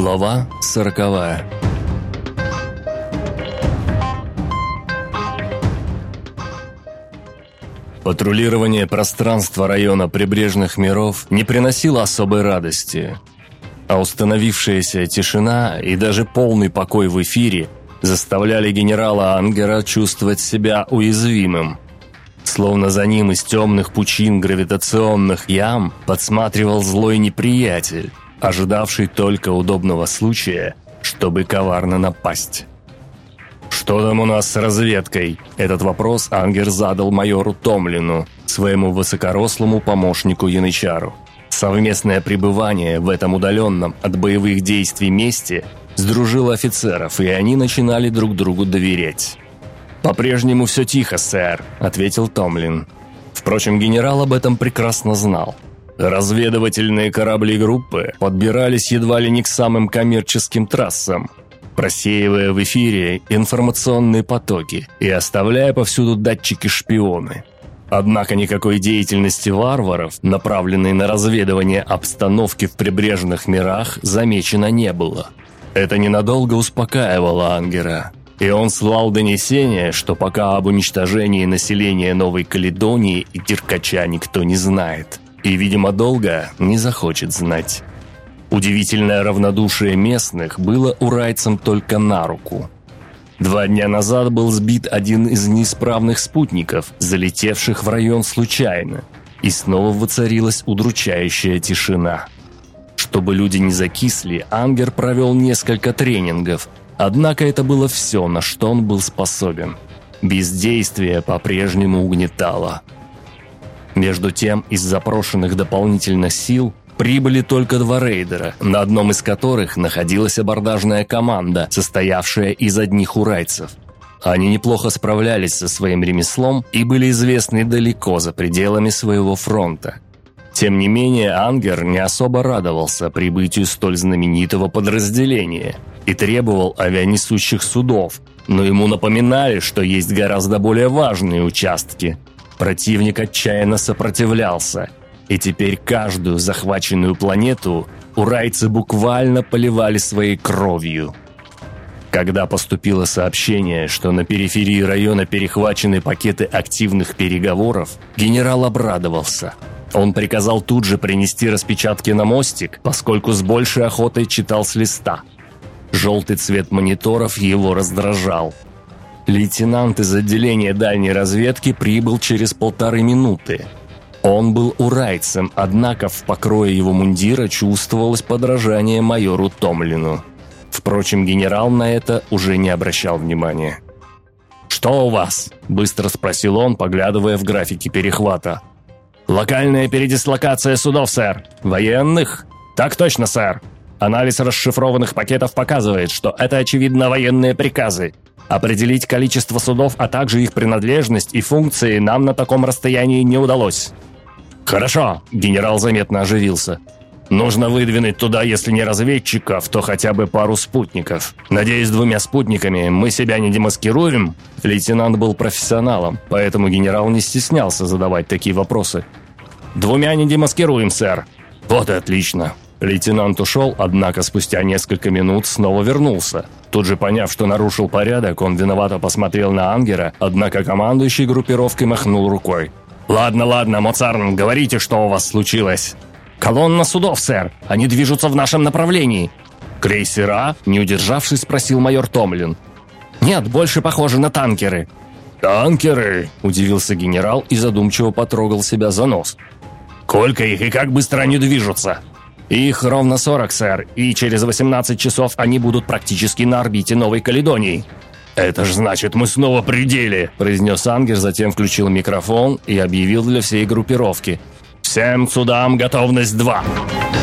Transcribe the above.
Глава сороковая Патрулирование пространства района прибрежных миров не приносило особой радости, а установившаяся тишина и даже полный покой в эфире заставляли генерала Ангера чувствовать себя уязвимым. Словно за ним из темных пучин гравитационных ям подсматривал злой неприятель, ожидавший только удобного случая, чтобы коварно напасть. «Что там у нас с разведкой?» Этот вопрос Ангер задал майору Томлину, своему высокорослому помощнику Янычару. Совместное пребывание в этом удаленном от боевых действий месте сдружило офицеров, и они начинали друг другу доверять. «По-прежнему все тихо, сэр», — ответил Томлин. Впрочем, генерал об этом прекрасно знал. Разведывательные корабли группы подбирались едва ли не к самым коммерческим трассам, просеивая в эфире информационные потоки и оставляя повсюду датчики-шпионы. Однако никакой деятельности варваров, направленной на разведывание обстановки в прибрежных мирах, замечено не было. Это ненадолго успокаивало Ангера, и он слал донесение, что пока об уничтожении населения Новой Каледонии и Деркача никто не знает – и, видимо, долго не захочет знать. Удивительное равнодушие местных было урайцам только на руку. Два дня назад был сбит один из неисправных спутников, залетевших в район случайно, и снова воцарилась удручающая тишина. Чтобы люди не закисли, Ангер провел несколько тренингов, однако это было все, на что он был способен. Бездействие по-прежнему угнетало – между тем, из запрошенных дополнительных сил прибыли только два рейдера, на одном из которых находилась абордажная команда, состоявшая из одних урайцев. Они неплохо справлялись со своим ремеслом и были известны далеко за пределами своего фронта. Тем не менее, Ангер не особо радовался прибытию столь знаменитого подразделения и требовал авианесущих судов, но ему напоминали, что есть гораздо более важные участки – Противник отчаянно сопротивлялся, и теперь каждую захваченную планету урайцы буквально поливали своей кровью. Когда поступило сообщение, что на периферии района перехвачены пакеты активных переговоров, генерал обрадовался. Он приказал тут же принести распечатки на мостик, поскольку с большей охотой читал с листа. Желтый цвет мониторов его раздражал – Лейтенант из отделения дальней разведки прибыл через полторы минуты. Он был урайцем, однако в покрое его мундира чувствовалось подражание майору Томлину. Впрочем, генерал на это уже не обращал внимания. «Что у вас?» – быстро спросил он, поглядывая в графики перехвата. «Локальная передислокация судов, сэр. Военных?» «Так точно, сэр. Анализ расшифрованных пакетов показывает, что это, очевидно, военные приказы. Определить количество судов, а также их принадлежность и функции нам на таком расстоянии не удалось. «Хорошо», – генерал заметно оживился. «Нужно выдвинуть туда, если не разведчиков, то хотя бы пару спутников. Надеюсь, двумя спутниками мы себя не демаскируем?» Лейтенант был профессионалом, поэтому генерал не стеснялся задавать такие вопросы. «Двумя не демаскируем, сэр». «Вот и отлично». Лейтенант ушел, однако спустя несколько минут снова вернулся. Тут же поняв, что нарушил порядок, он виновато посмотрел на Ангера, однако командующий группировкой махнул рукой. «Ладно, ладно, Моцарн, говорите, что у вас случилось». «Колонна судов, сэр. Они движутся в нашем направлении». «Крейсера?» – не удержавшись, спросил майор Томлин. «Нет, больше похоже на танкеры». «Танкеры?» – удивился генерал и задумчиво потрогал себя за нос. «Сколько их и как быстро они движутся?» «Их ровно 40, сэр, и через 18 часов они будут практически на орбите Новой Каледонии». «Это ж значит, мы снова при деле», – произнес Ангер, затем включил микрофон и объявил для всей группировки. «Всем судам готовность 2!»